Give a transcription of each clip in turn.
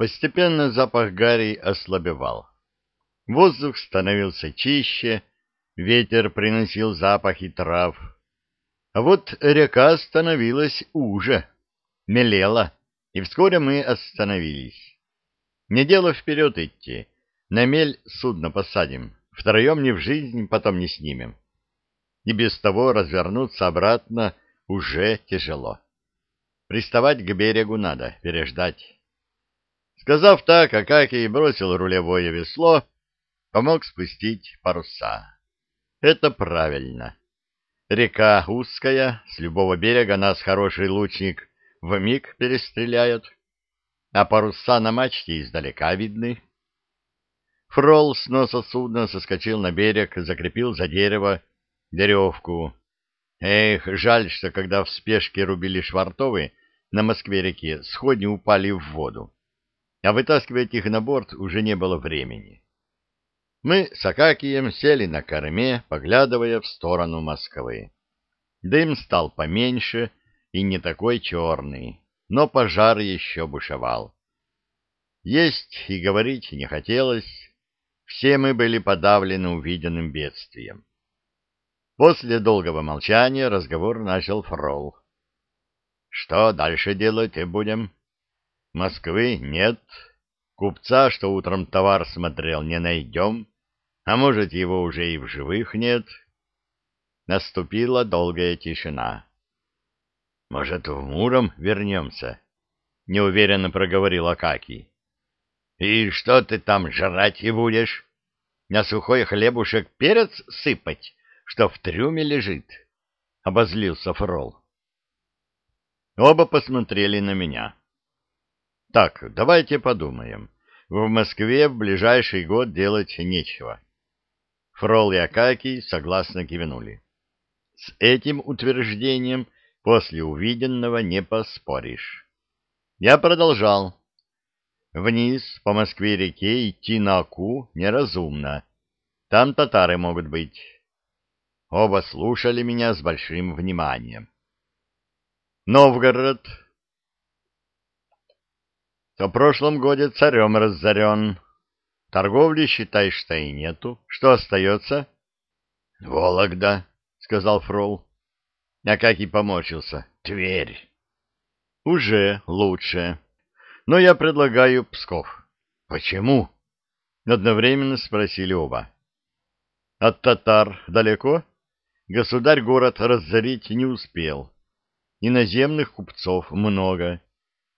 Постепенно запах гари ослабевал. Воздух становился чище, ветер приносил запахи трав. А вот река становилась уже, мелела, и вскоре мы остановились. Не дело вперед идти, на мель судно посадим, втроем не в жизнь, потом не снимем. И без того развернуться обратно уже тяжело. Приставать к берегу надо, переждать. Сказав так, Акакий бросил рулевое весло, помог спустить паруса. Это правильно. Река узкая, с любого берега нас хороший лучник вмиг перестреляет, а паруса на мачте издалека видны. Фрол с носа судна соскочил на берег, закрепил за дерево веревку. Эх, жаль, что когда в спешке рубили швартовы на Москве-реке, сходни упали в воду, а вытаскивать их на борт уже не было времени. Мы с Акакием сели на корме, поглядывая в сторону Москвы. Дым стал поменьше и не такой черный, но пожар еще бушевал. Есть и говорить не хотелось, все мы были подавлены увиденным бедствием. После долгого молчания разговор начал Фрол. — Что дальше делать будем? — Москвы нет. Купца, что утром товар смотрел, не найдем. А может, его уже и в живых нет? Наступила долгая тишина. — Может, в Муром вернемся? — неуверенно проговорил Акакий. — И что ты там жрать и будешь? На сухой хлебушек перец сыпать, что в трюме лежит? — обозлился Фрол. Оба посмотрели на меня. — Так, давайте подумаем. В Москве в ближайший год делать нечего. Фрол и Акакий согласно кивнули. С этим утверждением после увиденного не поспоришь. Я продолжал. Вниз по Москве-реке идти на Аку неразумно. Там татары могут быть. Оба слушали меня с большим вниманием. Новгород. В прошлом годе царем разорен. Торговли, считай, что и нету. Что остается? — Вологда, — сказал Фрол. А как и поморщился. — Тверь. — Уже лучше. Но я предлагаю Псков. — Почему? — одновременно спросили оба. — От татар далеко? Государь город разорить не успел. Иноземных купцов много.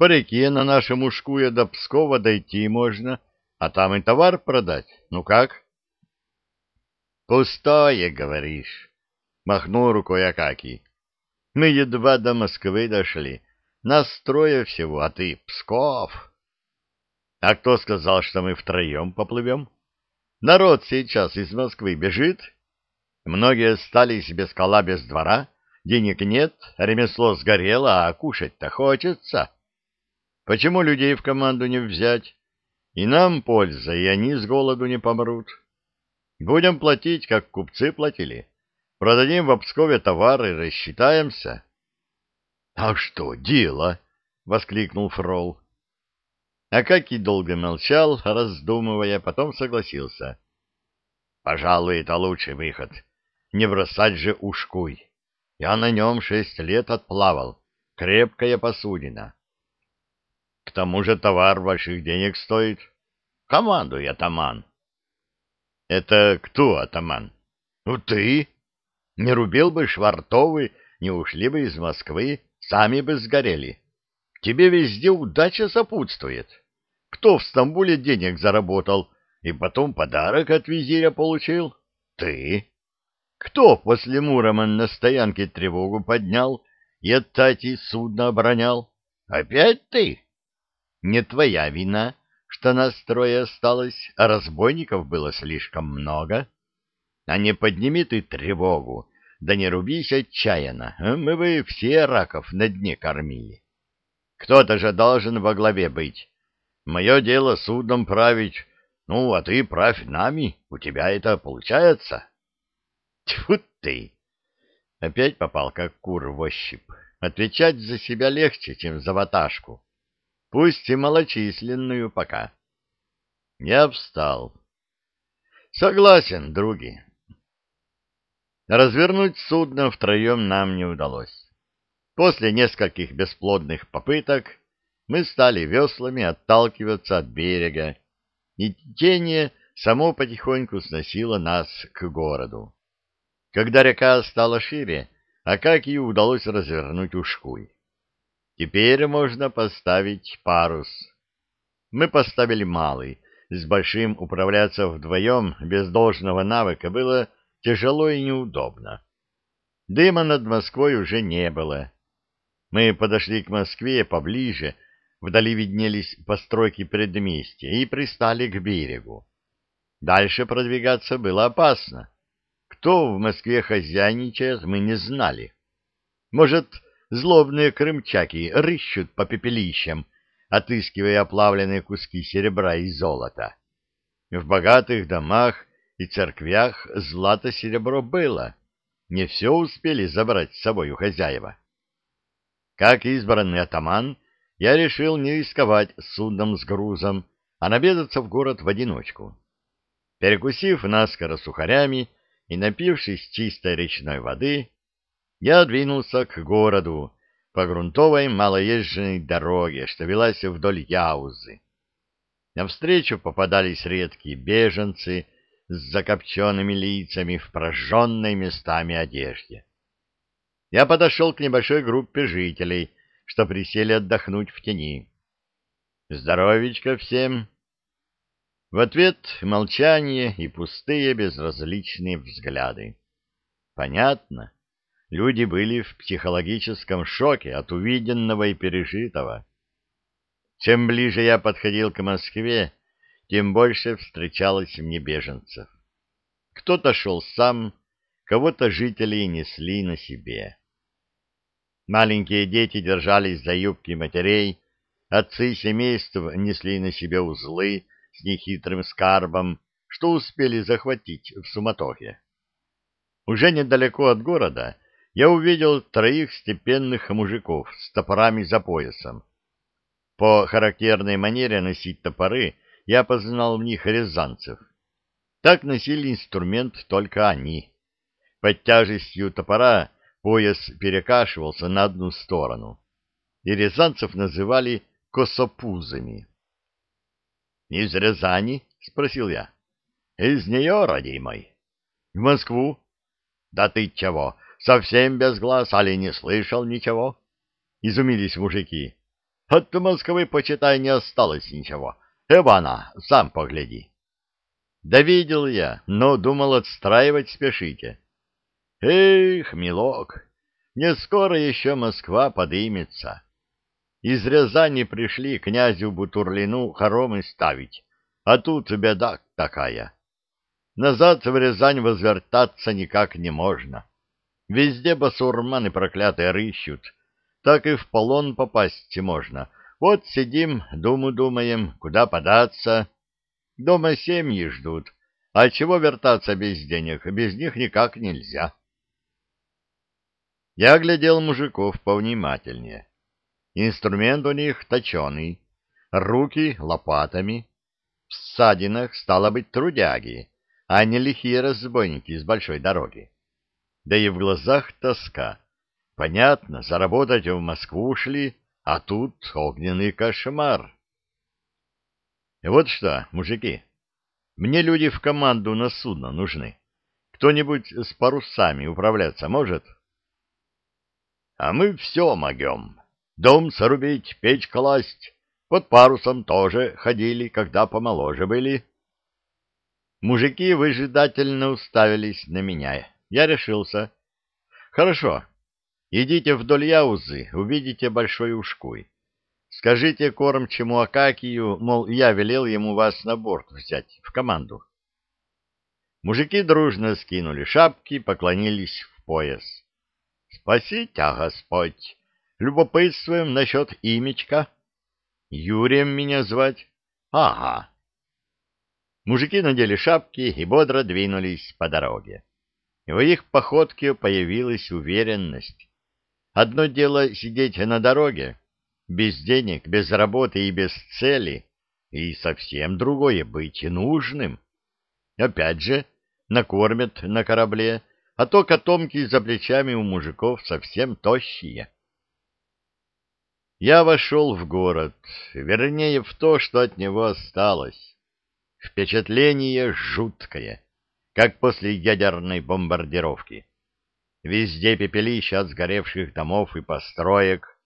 По реке на нашем ушкуе до Пскова дойти можно — а там и товар продать. Ну как? Пустое, говоришь, махнул рукой Акакий. Мы едва до Москвы дошли. Нас трое всего, а ты Псков. А кто сказал, что мы втроем поплывем? Народ сейчас из Москвы бежит. Многие остались без кола, без двора. Денег нет, ремесло сгорело, а кушать-то хочется. Почему людей в команду не взять? И нам польза, и они с голоду не помрут. Будем платить, как купцы платили. Продадим в Пскове товары, рассчитаемся. — А что, дело? — воскликнул Фрол. А как и долго молчал, раздумывая, потом согласился. — Пожалуй, это лучший выход. Не бросать же ушкуй. Я на нем шесть лет отплавал. Крепкая посудина. К тому же товар больших денег стоит. Командуй, атаман. Это кто атаман? Ну, ты. Не рубил бы швартовы, не ушли бы из Москвы, сами бы сгорели. Тебе везде удача сопутствует. Кто в Стамбуле денег заработал и потом подарок от визиря получил? Ты. Кто после Мурома на стоянке тревогу поднял и от Тати судно оборонял? Опять ты. Не твоя вина, что нас трое осталось, а разбойников было слишком много. А не подними ты тревогу, да не рубись отчаянно, а мы бы все раков на дне кормили. Кто-то же должен во главе быть. Мое дело судом править, ну, а ты правь нами, у тебя это получается. Тьфу ты! Опять попал, как кур в ощупь. Отвечать за себя легче, чем за ваташку. Пусть и малочисленную пока. Я встал. Согласен, други. Развернуть судно втроем нам не удалось. После нескольких бесплодных попыток мы стали веслами отталкиваться от берега, и течение само потихоньку сносило нас к городу. Когда река стала шире, Акакию удалось развернуть ушкуй. Теперь можно поставить парус. Мы поставили малый, с большим управляться вдвоем без должного навыка было тяжело и неудобно. Дыма над Москвой уже не было. Мы подошли к Москве поближе, вдали виднелись постройки предместья и пристали к берегу. Дальше продвигаться было опасно. Кто в Москве хозяйничает, мы не знали. Может, злобные крымчаки рыщут по пепелищам, отыскивая оплавленные куски серебра и золота. В богатых домах и церквях злато-серебро было. Не все успели забрать с собой у хозяева. Как избранный атаман, я решил не рисковать судном с грузом, а наведаться в город в одиночку. Перекусив наскоро сухарями и напившись чистой речной воды, я двинулся к городу по грунтовой малоезженной дороге, что велась вдоль Яузы. Навстречу попадались редкие беженцы с закопченными лицами в прожженной местами одежде. Я подошел к небольшой группе жителей, что присели отдохнуть в тени. «Здоровичка всем!» В ответ молчание и пустые безразличные взгляды. Понятно, люди были в психологическом шоке от увиденного и пережитого. Чем ближе я подходил к Москве, тем больше встречалось мне беженцев. Кто-то шел сам, кого-то жители несли на себе. Маленькие дети держались за юбки матерей, отцы семейств несли на себе узлы с нехитрым скарбом, что успели захватить в суматохе. Уже недалеко от города я увидел троих степенных мужиков с топорами за поясом. По характерной манере носить топоры я познал в них рязанцев. Так носили инструмент только они. Под тяжестью топора Пояс перекашивался на одну сторону, и рязанцев называли косопузами. — Из Рязани? — спросил я. — Из нее, родимой. — В Москву? — Да ты чего, совсем без глаз, али не слышал ничего? — изумились мужики. — От Москвы, почитай, не осталось ничего. Эвана, сам погляди. — Да видел я, но думал, отстраивать спешите. — Эх, милок, не скоро еще Москва подымется. Из Рязани пришли князю Бутурлину хоромы ставить, а тут беда такая. Назад в Рязань возвертаться никак не можно. Везде басурманы проклятые рыщут, так и в полон попасть можно. Вот сидим, думу думаем, куда податься. Дома семьи ждут, а чего вертаться без денег, без них никак нельзя. Я глядел мужиков повнимательнее. Инструмент у них точеный, руки лопатами. В ссадинах стало быть трудяги, а не лихие разбойники с большой дороги. Да и в глазах тоска. Понятно, заработать в Москву шли, а тут огненный кошмар. Вот что, мужики, мне люди в команду на судно нужны. Кто-нибудь с парусами управляться может? — а мы все могем. Дом срубить, печь класть. Под парусом тоже ходили, когда помоложе были. Мужики выжидательно уставились на меня. Я решился. Хорошо, идите вдоль Яузы, увидите большой ушкуй. Скажите кормчему Акакию, мол, я велел ему вас на борт взять, в команду. Мужики дружно скинули шапки, поклонились в пояс. Спаси тебя, Господь. Любопытствуем насчет имечка. Юрием меня звать? Ага. Мужики надели шапки и бодро двинулись по дороге. В их походке появилась уверенность. Одно дело сидеть на дороге, без денег, без работы и без цели, и совсем другое быть нужным. Опять же, накормят на корабле, а то котомки за плечами у мужиков совсем тощие. Я вошел в город, вернее, в то, что от него осталось. Впечатление жуткое, как после ядерной бомбардировки. Везде пепелища от сгоревших домов и построек,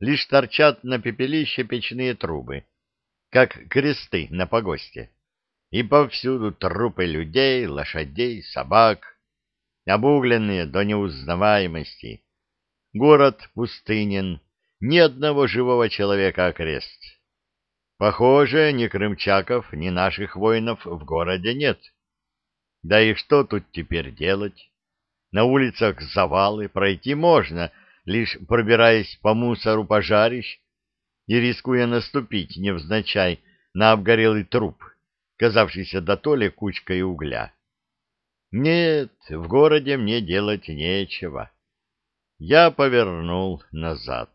лишь торчат на пепелище печные трубы, как кресты на погосте. И повсюду трупы людей, лошадей, собак, обугленные до неузнаваемости. Город пустынен, ни одного живого человека окрест. Похоже, ни крымчаков, ни наших воинов в городе нет. Да и что тут теперь делать? На улицах завалы, пройти можно, лишь пробираясь по мусору пожарищ и рискуя наступить невзначай на обгорелый труп, казавшийся до толи кучкой угля. Нет, в городе мне делать нечего. Я повернул назад.